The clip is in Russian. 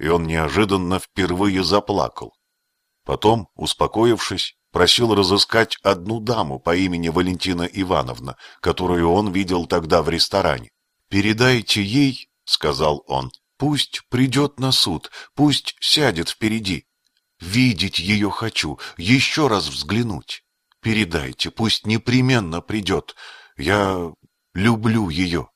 и он неожиданно впервые заплакал. Потом, успокоившись, просил разыскать одну даму по имени Валентина Ивановна, которую он видел тогда в ресторане. «Передайте ей, — сказал он, — пусть придет на суд, пусть сядет впереди. Видеть ее хочу, еще раз взглянуть. Передайте, пусть непременно придет. Я люблю ее».